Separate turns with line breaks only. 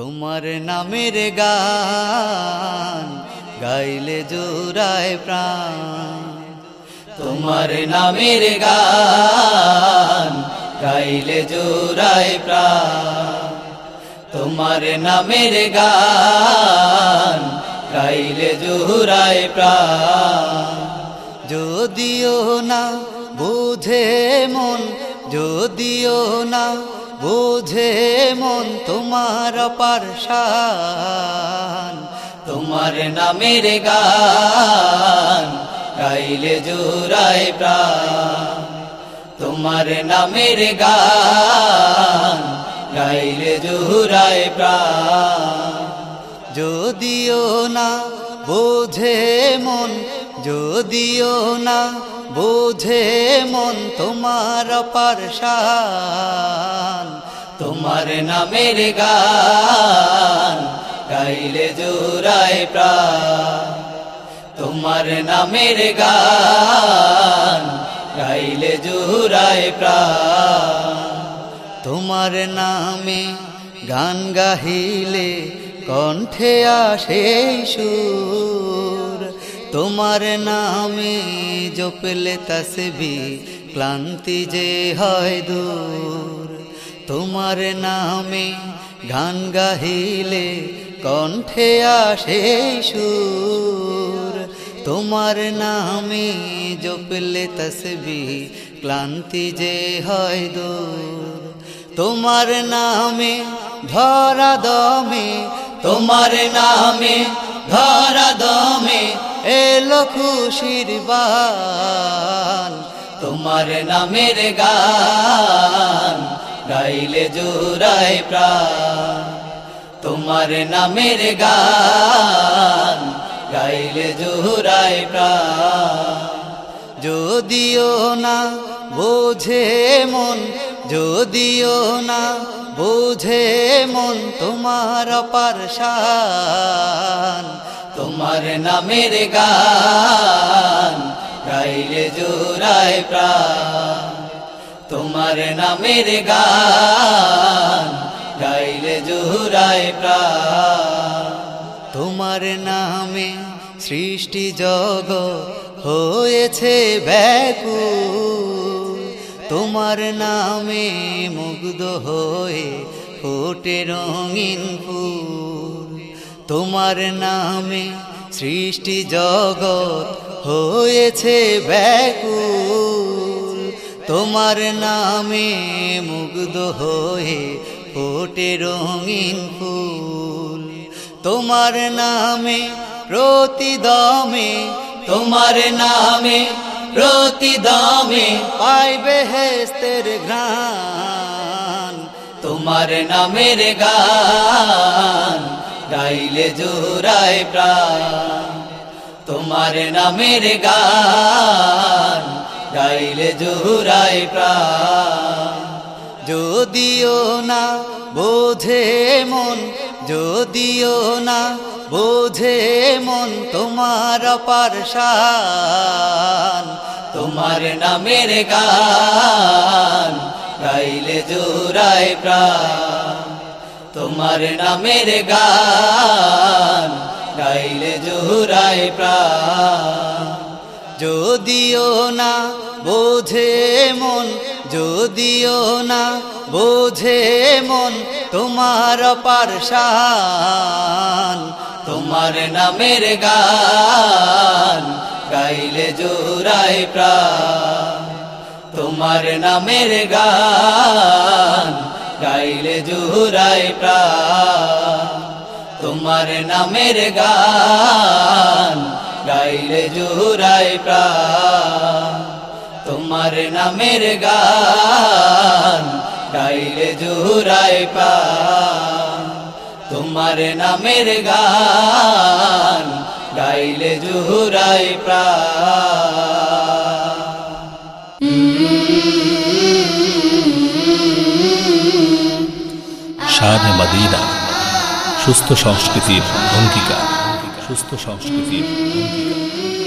তোমার নামের গান গাইলে জোড়ায় প্রাণ। তোমার নামের গান গাইলে জোড়ায় প্রাণ। তোমার নামের গান গাইলে জোড়ায় প্রাণ। যদিও না বুঝে মন, যদিও না বুঝে মন তোমার পারশান, তোমার নামের গান গাইলে জোড়ায় প্রাণ। তোমার নামের গান গাইলে জোড়ায় প্রাণ। যদিও না বোঝে মন যদিও না বোঝে মন তোমার পারশান তোমার নামের গান গাইলে জোড়ায় প্রাণ, তোমার নামের গান গাইলে জোড়ায় প্রাণ, তোমার নামে গান গাহিলে কণ্ঠে আসে সুর। তোমার নামে জপলে তসবি, ক্লান্তি যে হয় দূর। তোমার নামে গান গাহিলে কণ্ঠে আসে সুর। তোমার নামে জপলে তসবি, ক্লান্তি যে হয় দূর। তোমার নামে ধরা দমে তোমার নামে ধরা দমে এলো খুশির বান, তোমার নামের গান গাইলে জোড়ায় প্রাণ। তোমার নামের গান গাইলে জোড়ায় প্রাণ। যদিও না বোঝে মন, যদিও না বোঝে মন তোমার পারশান তোমার নামের গান গাইলে জোড়ায় প্রাণ। তোমার নামের গান গাইলে জোড়ায় প্রাণ। তোমার নামে সৃষ্টি জগ হয়েছে ব্যাকু তোমার নামে মুগ্ধ হয়ে ফোটে রঙিন ফুল। তোমার নামে সৃষ্টি জগৎ হয়েছে ব্যাকুল। তোমার নামে মুগ্ধ হয়ে ফোটে রঙিন ফুল। তোমার নামে প্রতিদমে, তোমার নামে প্রতিদমে পাইবে হেস্তের ঘ্রাণ। তোমার নামের গান গাইলে জোড়ায় প্রাণ। তোমার নামের গান গাইলে জোড়ায় প্রাণ। যদিও না বোঝে মন, যদিও না বোঝে মন তোমার পারশান তোমার নামের গান গাইলে জোড়ায় প্রাণ। তোমার নামের গান গাইলে জোড়ায় প্রাণ। যদিও না বোঝে মন, যদিও না বোঝে মন তোমার পারশান তোমার নামের গান গাইলে জোড়ায় প্রাণ। তোমার নামের গান গাইলে জোড়ায় প্রাণ। তোমার নামের গান গাইলে জোড়ায় প্রাণ। তোমার নামের গান গাইলে জোড়ায় প্রাণ। তোমার নামের গান গাইলে জুহুরাই প্রাণ।
শানে মাদিনা সুস্থ সংস্কৃতির অঙ্গীকার সুস্থ সংস্কৃতির অঙ্গীকার।